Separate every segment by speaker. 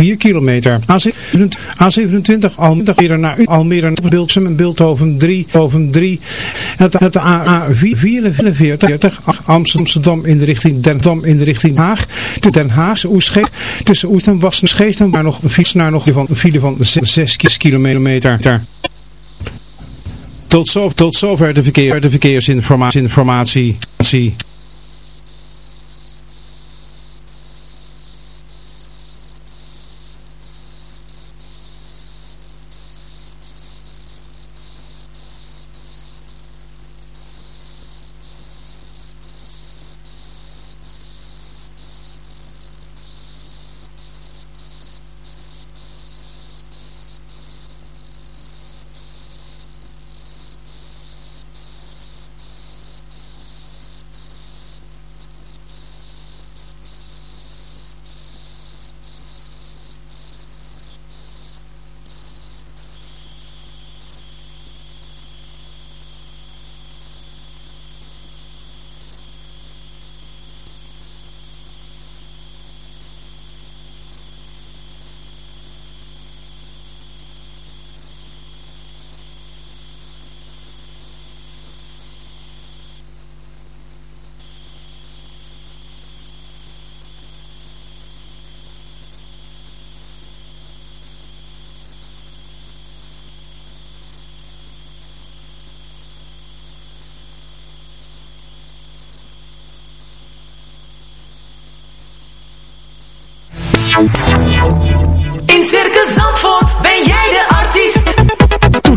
Speaker 1: 4 kilometer. A27 Almere naar Almere Beeldsum en Beeldhoven 3 over 3. En op de A44 Amsterdam in de richting Den Dam in de richting Haag. Tussen Den Haag, Oestgeest, tussen Oest en Wassenscheest en nog een fiets naar nog een file van 6 kilometer. Tot, zo, tot zover de, verkeer, de verkeersinformatie. Informatie.
Speaker 2: In Circus Zandvoort ben jij de artiest.
Speaker 3: Toets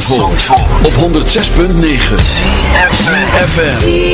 Speaker 4: Zandvoort, op 106.9 FM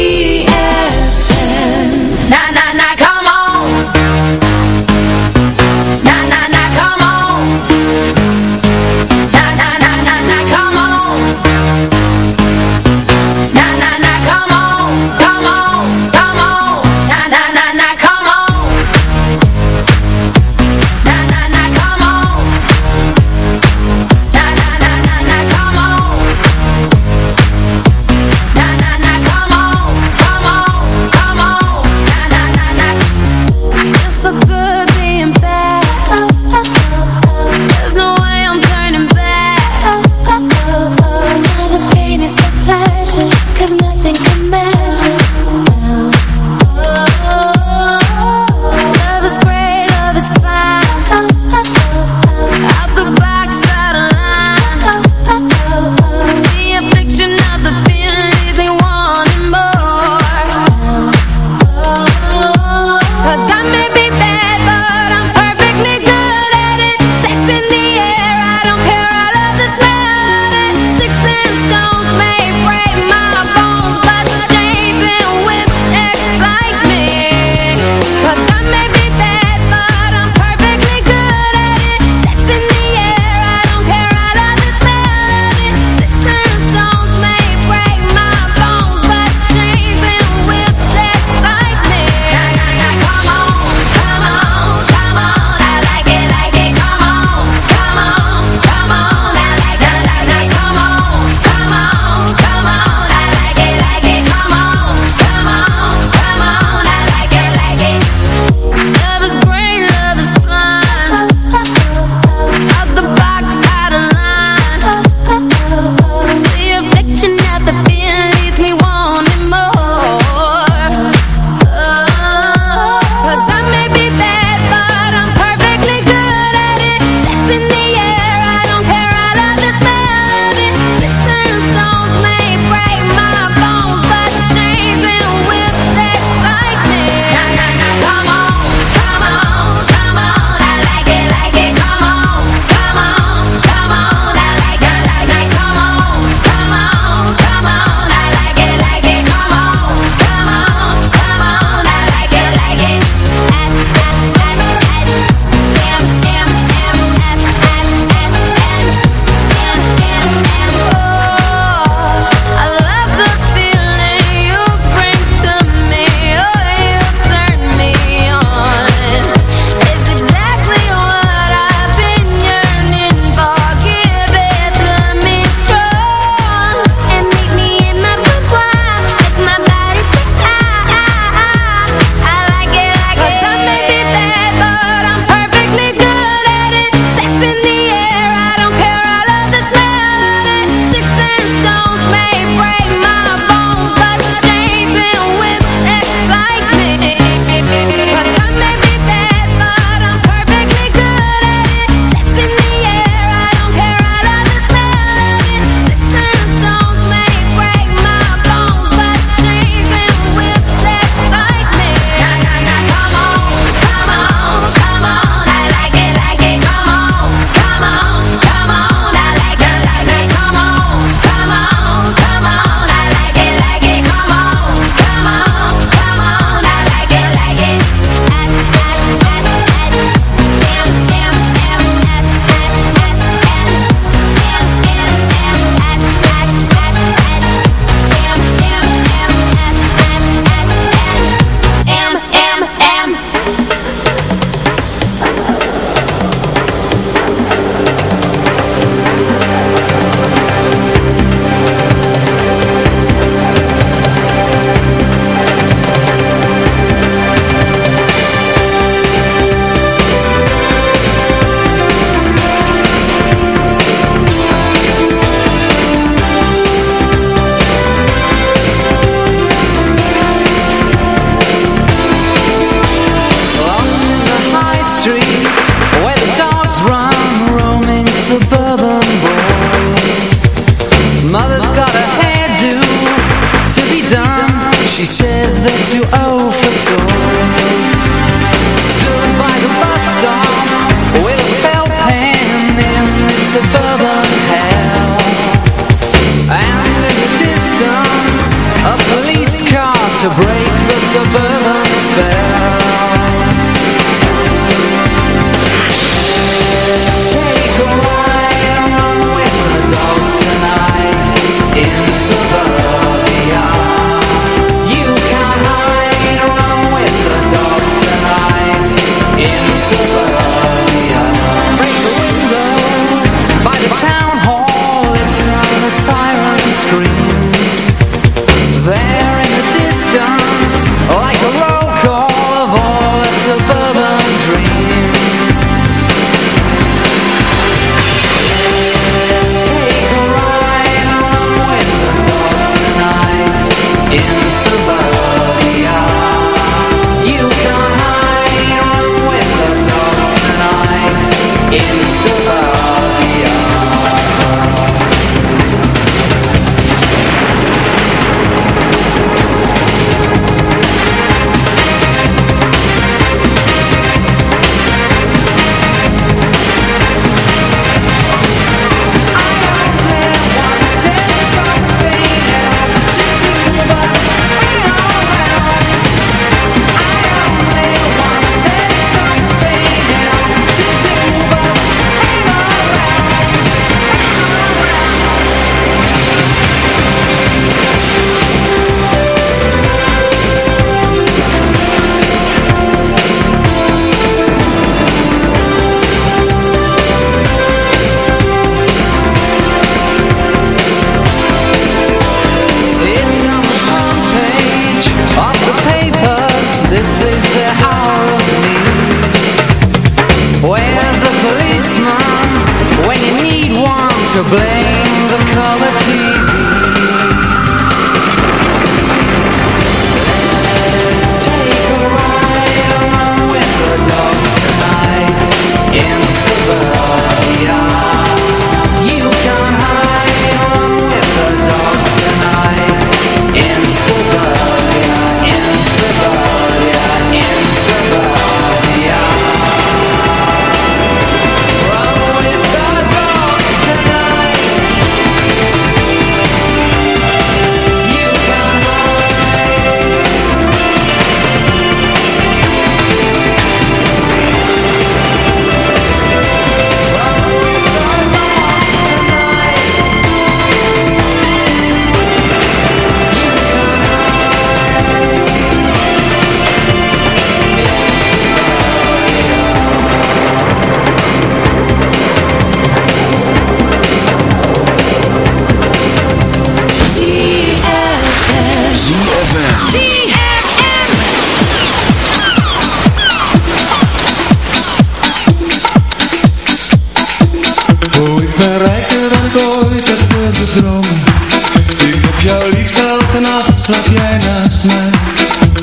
Speaker 5: Ik heb jouw liefde elke nacht, slaap jij
Speaker 6: naast mij.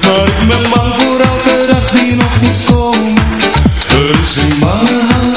Speaker 6: Maar ik ben bang voor elke dag die nog niet komen. Er is
Speaker 7: een bange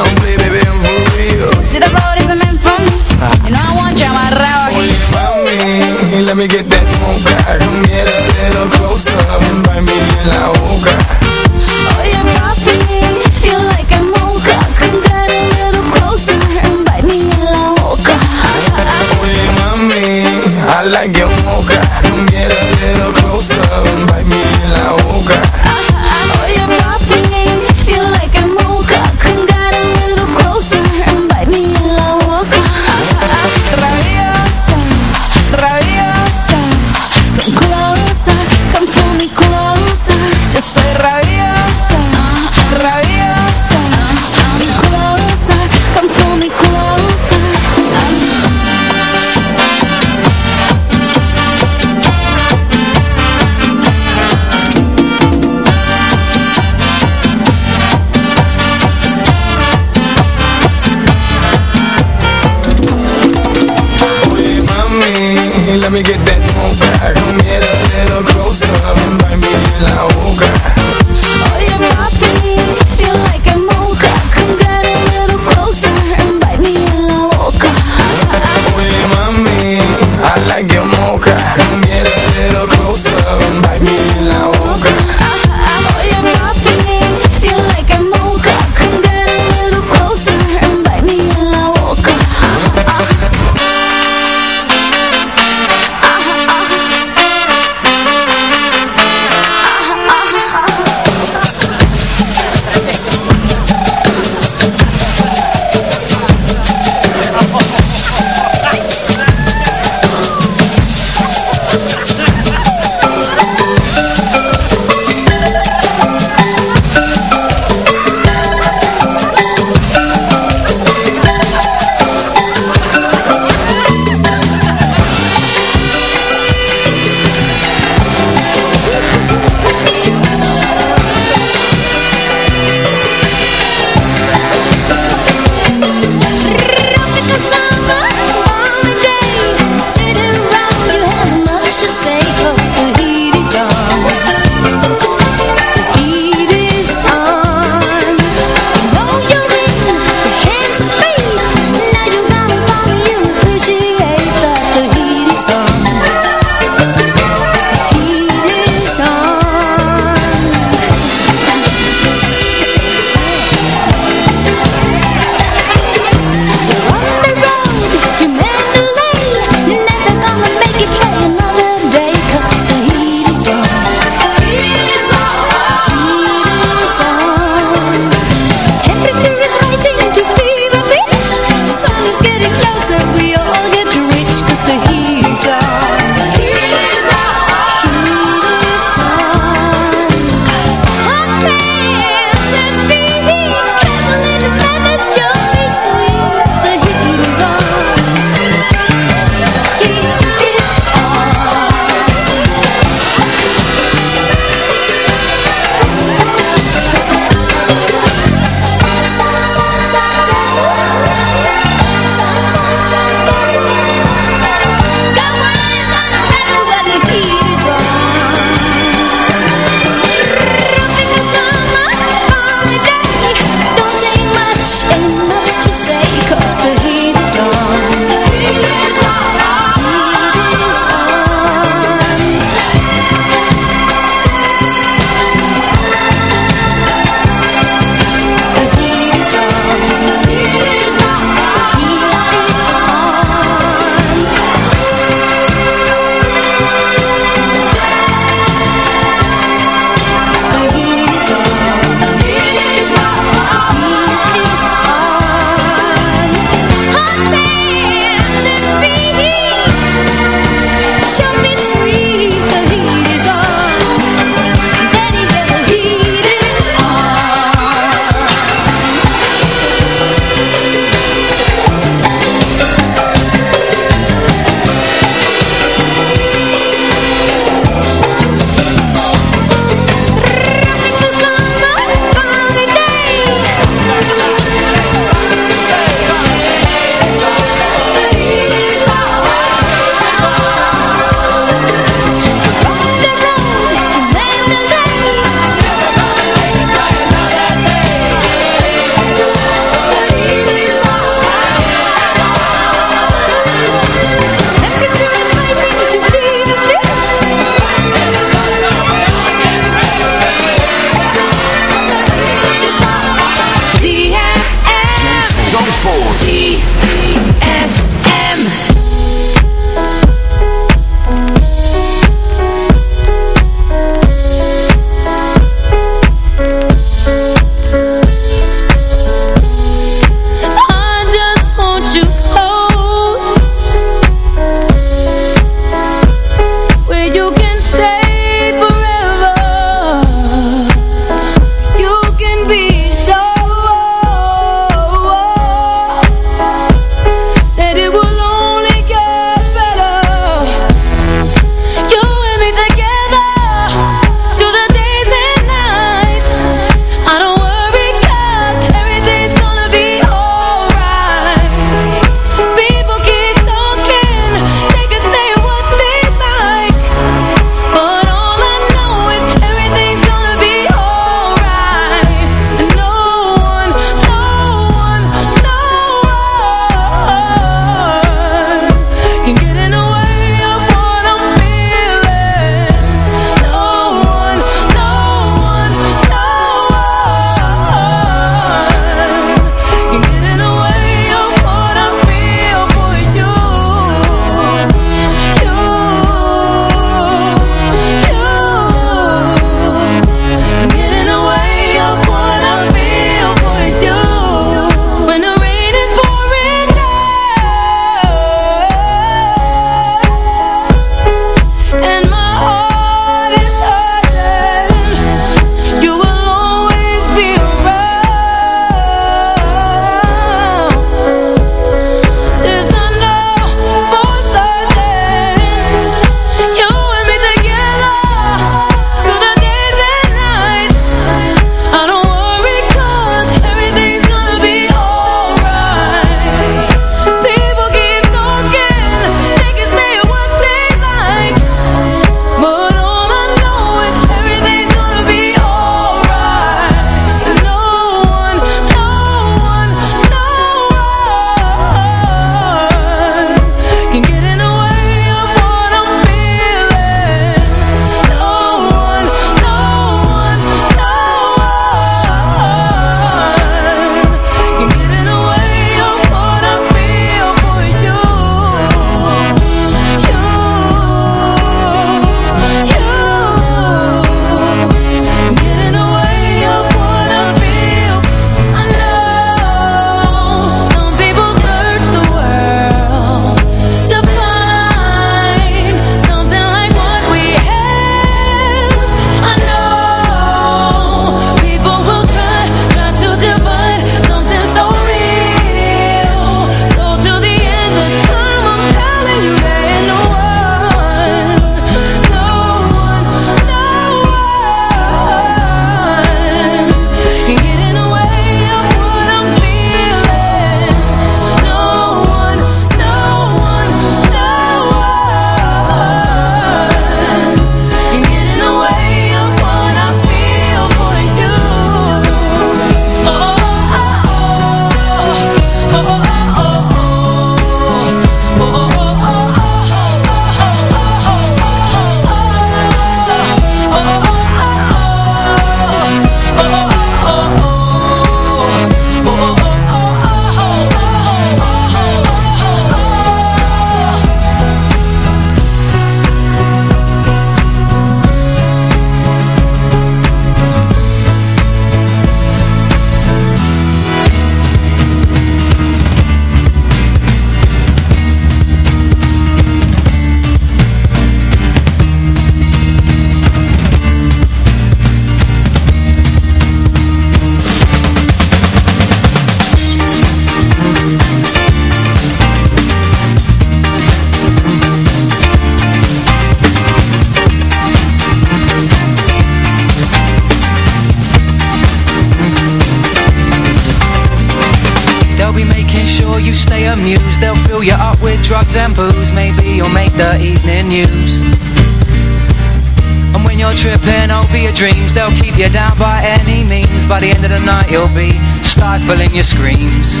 Speaker 8: By the end of the night, you'll be stifling your screams.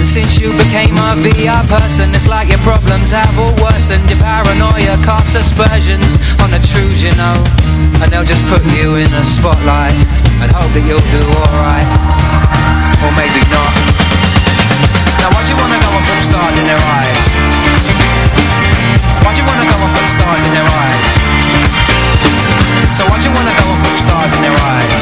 Speaker 8: And since you became a VR person, it's like your problems have all worsened. Your paranoia casts aspersions on the truths you know. And they'll just put you in the spotlight and hope that you'll do alright. Or maybe not. Now, why do you wanna go and put stars in their eyes? Why do you wanna go and put stars in their eyes? So why do you wanna go and put stars in their eyes?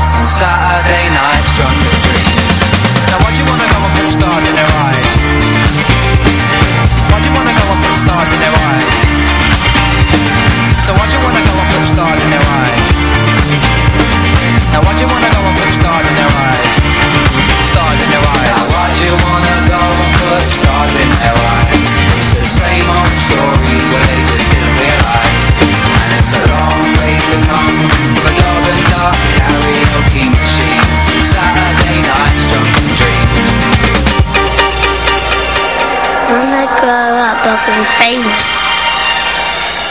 Speaker 8: Saturday night's drunken dreams Now why'd you wanna go and put stars in their eyes? Why'd you wanna go and put stars in their eyes? So why'd you wanna go and put stars in their eyes? Now why'd you wanna go and put stars in their eyes? Stars in their eyes Now why'd you wanna go and put stars in their eyes? It's the same old story where they just didn't realise it's a long way to come From a karaoke machine Saturday night's drunken dreams
Speaker 9: When I grow up, I can be famous.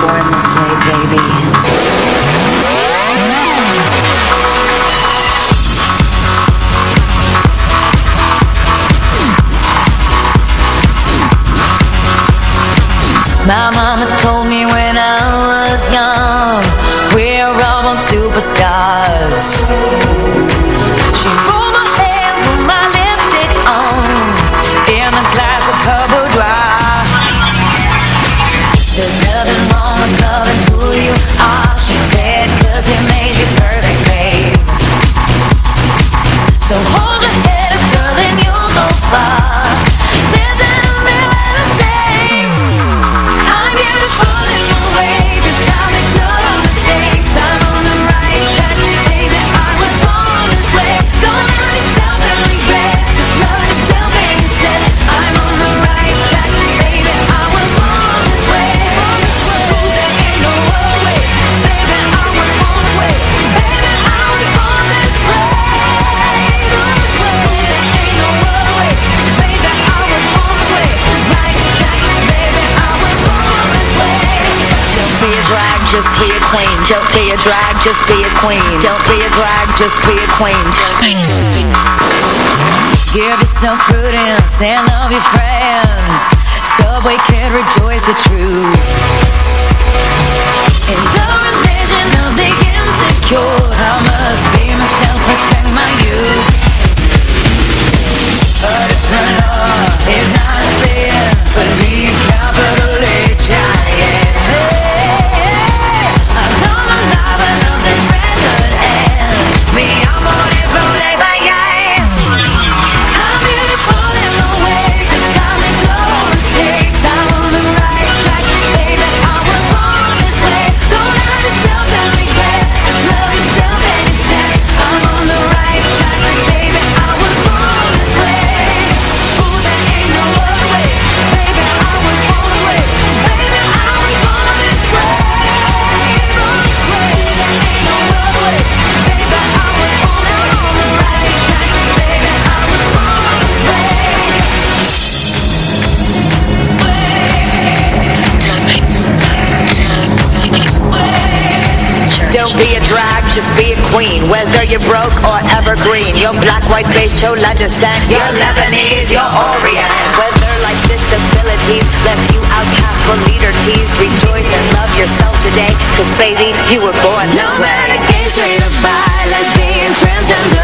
Speaker 10: born this way, baby.
Speaker 11: My mama told me when I was young We're all superstars
Speaker 4: Don't be a drag, just be a queen. Don't be a drag, just be a queen. Give yourself prudence and love your friends, so we can rejoice the truth. In the religion of the insecure, I must be myself, respect my youth. But it's not.
Speaker 12: whether you're broke or evergreen. Your black, white, beige, chola descent. You're Lebanese, you're Orient. Whether life's disabilities left you outcast for leader teased Rejoice and love yourself today. Cause baby, you were born this
Speaker 4: no
Speaker 12: way.
Speaker 4: No matter gay, straight or bi, lesbian, transgender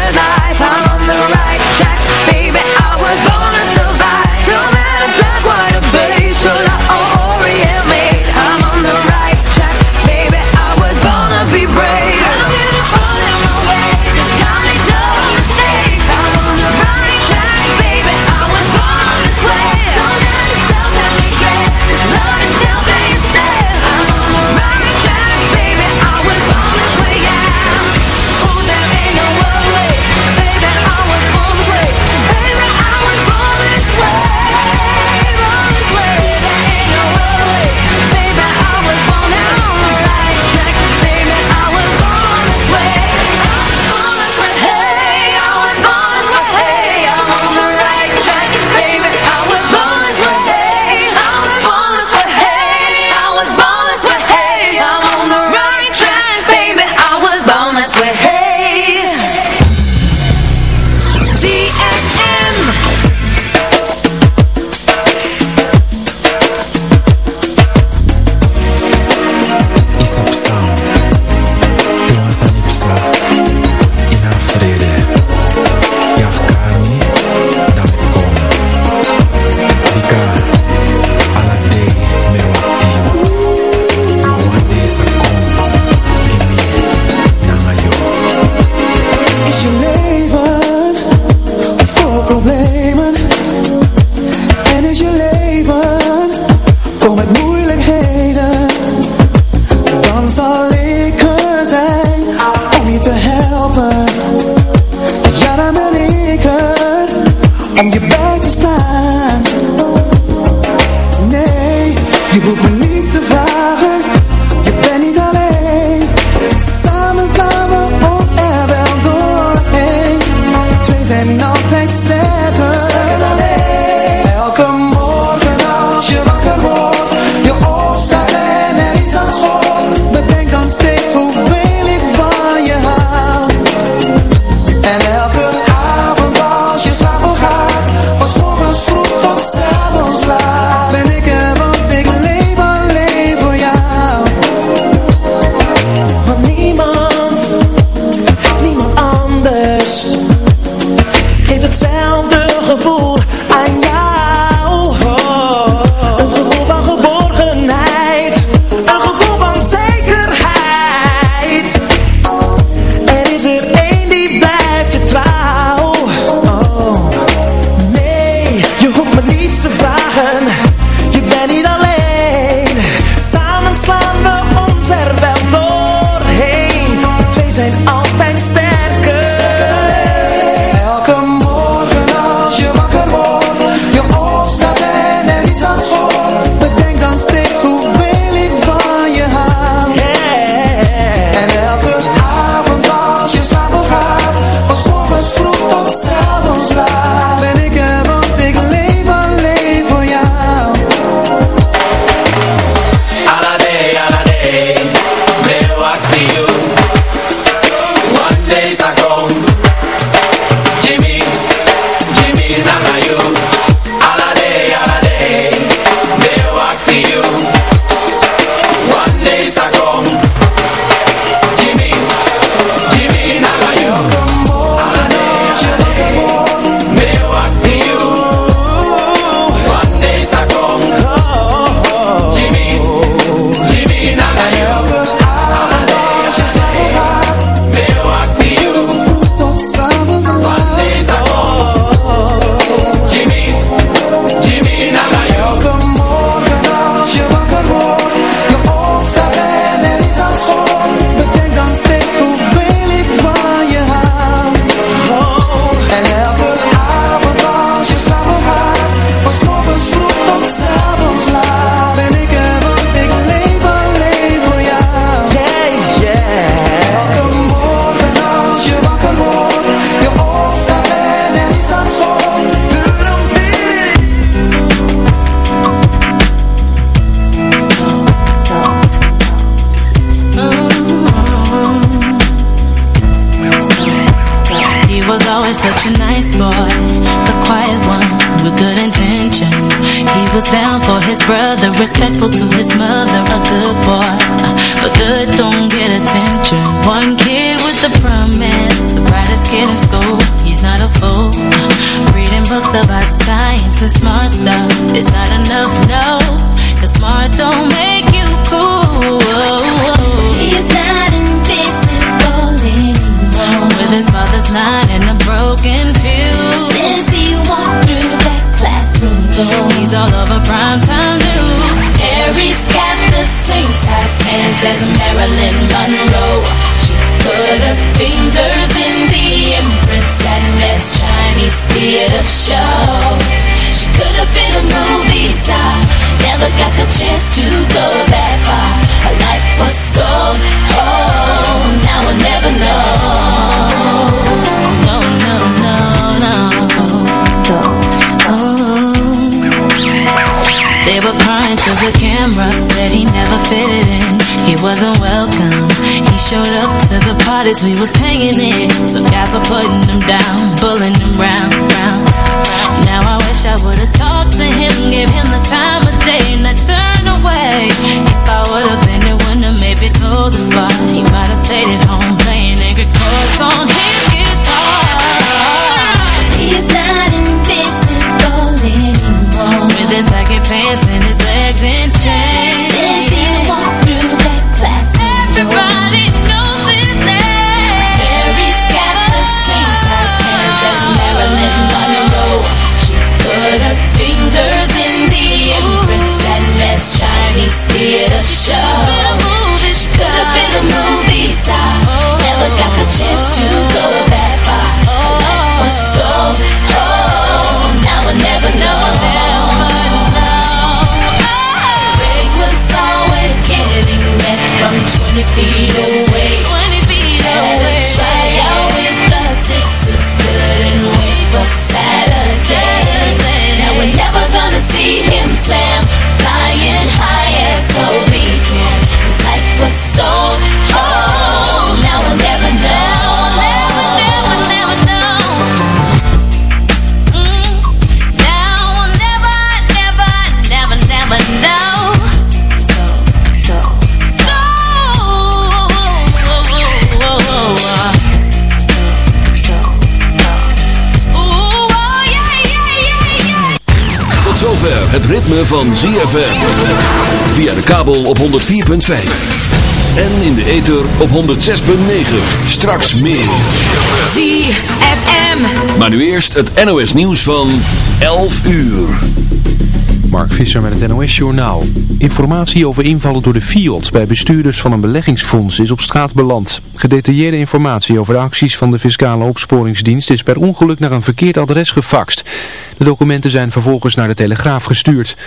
Speaker 13: respectful to his mother, a good boy, but good don't get attention. One kid with a promise, the brightest kid in school. He's not a fool. Reading books about science and smart stuff. It's not enough, no, cause smart don't make you cool. He's not invisible anymore. With his father's line and a broken fuse. Since he walked through that classroom door, he's all over primetime news. Mary's got the same size hands as Marilyn Monroe. She put her fingers in the imprints at Met's Chinese theater show. She could have been a movie star, never got the chance to go that far. Her life was stole. Oh, now we'll never know. They were crying to the camera, said he never fitted in. He wasn't welcome. He showed up to the parties we was hanging in. Some guys were putting him down, pulling him round, round. Now I wish I would've talked to him, give him the time of day, and I turned away. If I would've been there, wouldn't have maybe called the spot. He might have stayed at home
Speaker 4: ritme van ZFM. Via de kabel op 104.5. En in de ether op 106.9. Straks meer.
Speaker 14: ZFM.
Speaker 4: Maar nu eerst het NOS nieuws van 11 uur.
Speaker 15: Mark Visser met het NOS Journaal. Informatie over invallen door de FIOD bij bestuurders van een beleggingsfonds is op straat beland. Gedetailleerde informatie over de acties van de Fiscale Opsporingsdienst is per ongeluk naar een verkeerd adres gefaxt. De documenten zijn vervolgens naar de Telegraaf gestuurd.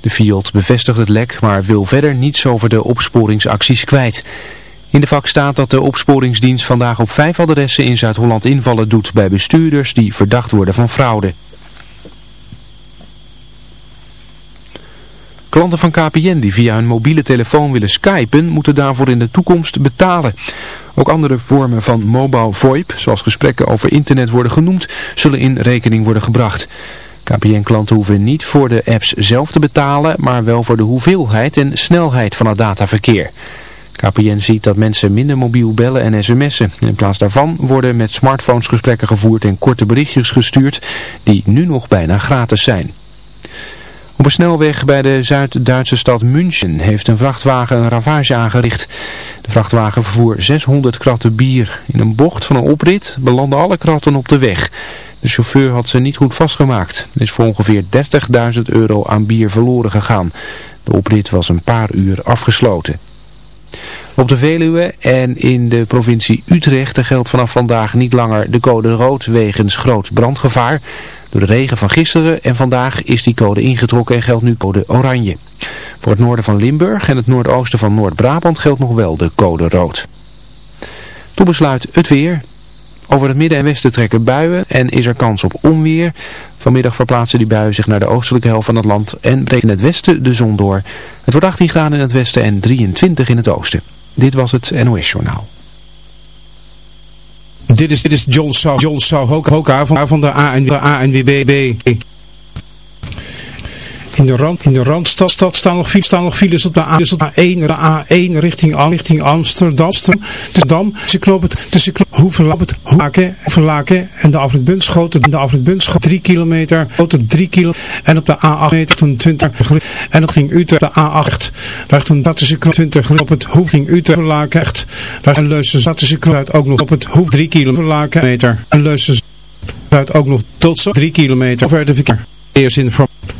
Speaker 15: De FIOD bevestigt het lek, maar wil verder niets over de opsporingsacties kwijt. In de vak staat dat de opsporingsdienst vandaag op vijf adressen in Zuid-Holland invallen doet bij bestuurders die verdacht worden van fraude. Klanten van KPN die via hun mobiele telefoon willen skypen, moeten daarvoor in de toekomst betalen. Ook andere vormen van mobile VoIP, zoals gesprekken over internet worden genoemd, zullen in rekening worden gebracht. KPN-klanten hoeven niet voor de apps zelf te betalen, maar wel voor de hoeveelheid en snelheid van het dataverkeer. KPN ziet dat mensen minder mobiel bellen en sms'en. In plaats daarvan worden met smartphones gesprekken gevoerd en korte berichtjes gestuurd die nu nog bijna gratis zijn. Op een snelweg bij de Zuid-Duitse stad München heeft een vrachtwagen een ravage aangericht. De vrachtwagen vervoer 600 kratten bier. In een bocht van een oprit belanden alle kratten op de weg. De chauffeur had ze niet goed vastgemaakt. Er is voor ongeveer 30.000 euro aan bier verloren gegaan. De oprit was een paar uur afgesloten. Op de Veluwe en in de provincie Utrecht geldt vanaf vandaag niet langer de code rood wegens groot brandgevaar. Door de regen van gisteren en vandaag is die code ingetrokken en geldt nu code oranje. Voor het noorden van Limburg en het noordoosten van Noord-Brabant geldt nog wel de code rood. Toen besluit het weer. Over het midden en westen trekken buien en is er kans op onweer. Vanmiddag verplaatsen die buien zich naar de oostelijke helft van het land en breekt in het westen de zon door. Het wordt 18 graden in het westen en 23 in het oosten. Dit was het NOS Journaal.
Speaker 1: Dit is, dit is John Sau, John Sau Hoka van, van de ANWB. In de, rand, in de Randstad stad staan, nog, staan nog files op de, A, dus op de A1, de A1 richting, richting Amsterdam. Tussen knopen tussen Hoevenlappen, Hoeven Verlaken en de afrit Bunschoten. De afrit Bunschoten 3 kilometer, 3 kilo. En op de A8 meter 20 En dat ging Utrecht, de A8. Daar toen dat tussen 20 op het Hoef ging Utrecht Verlaken. Echt. Daar en Leusen zat tussen Kruid ook nog op het Hoef 3 kilometer. Meter. En Leusen Kruid ook nog tot zo 3 kilometer. Over de verkeer. Eerst informatie.